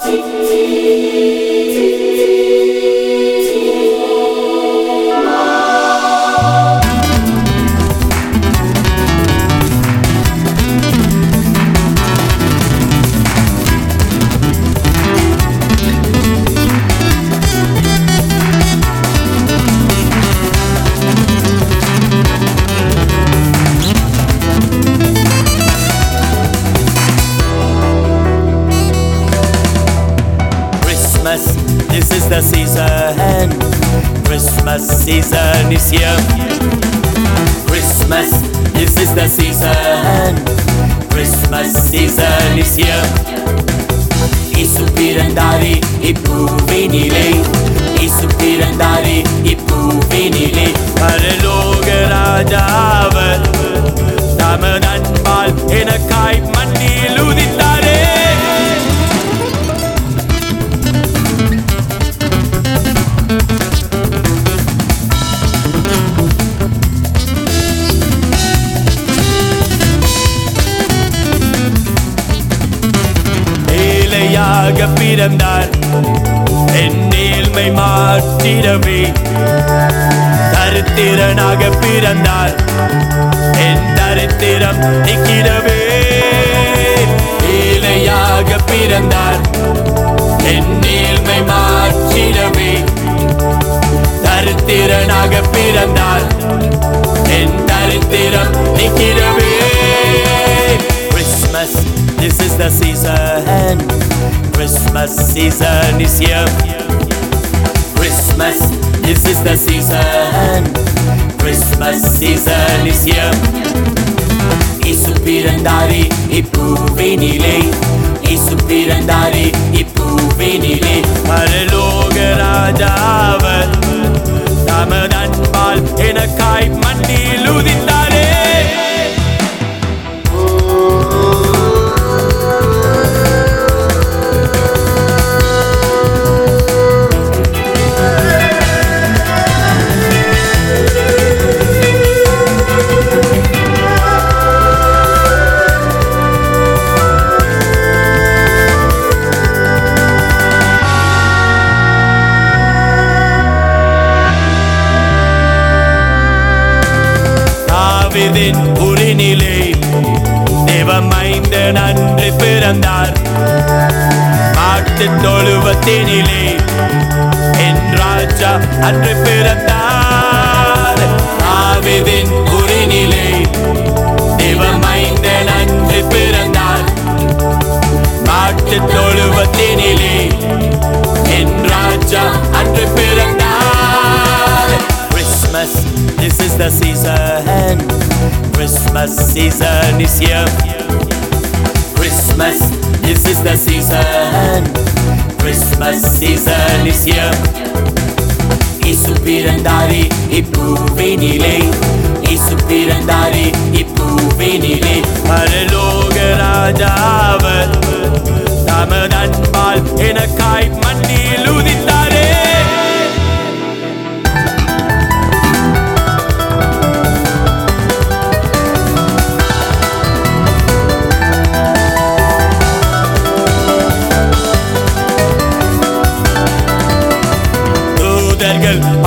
叽叽叽叽叽叽 this is the season. Christmas season is here. Christmas, this is the season. Christmas season is here. இசு பிறந்தாரே இப்பூவினிலே இசு பிறந்தாரே இப்பூவினிலே பரலோக ராஜாவர் தமது அன்பால் எனக்காய் ஏழையாக பிறந்தார். என் மாற்றிடவே. தரித்திரனாக பிறந்தார். என் தரித்திரம் நிற்கிடவே ஏழையாக பிறந்தார். என் ஏழ்மை மாற்றிடவே. தரித்திரனாக பிறந்தார். என் தரித்திரம் நிற்கிடவே Christmas, this is the season. Christmas season is here. Christmas, this is the season. Christmas season is here. இசு பிறந்தாரே இப்பூவினிலே இசு பிறந்தாரே இப்பூவினிலே தாவிதின் உரிநிலை தேவமைந்த நன்றி பிறந்தார். மாட்டு தொழுவத்தினிலே என் ராஜா அன்று பிறந்தார். ஆவிதின் உரிநிலை தேவமைந்த நன்றி பிறந்தார். மாட்டு தொழுவத்தினிலே என் ராஜா அன்று பிறந்தார். Christmas, this is the season. Christmas season is here. Christmas, this is the season. Christmas season is here. இசு பிறந்தாரே இப்பூவினிலே இசு பிறந்தாரே இப்பூவினிலே பரலோக ராஜாவர் தமது அன்பால்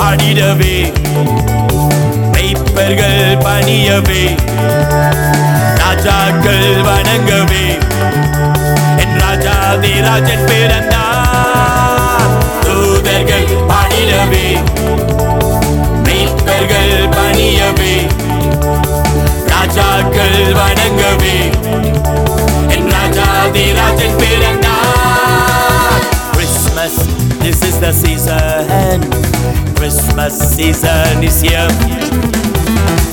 பாடிடவே. மெய்ப்பர்கள் பணியவே. ராஜாக்கள் வணங்கவே. என் ராஜாதி ராஜன் பிறந்தார் தூதர்கள் பாடிடவே. மெய்ப்பர்கள் பணியவே. ராஜாக்கள் வணங்கவே. என் ராஜாதி ராஜன் பிறந்தார் season is here.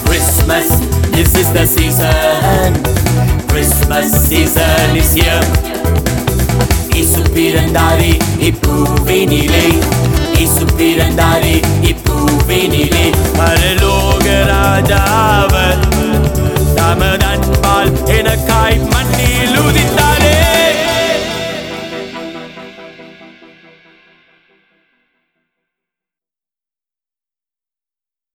Christmas, this is the season. Christmas season is here. இசு பிறந்தாரே இப்பூவினிலே இசு பிறந்தாரே இப்பூவினிலே பரலோக ராஜாவர் தமது அன்பால் எனக்காய்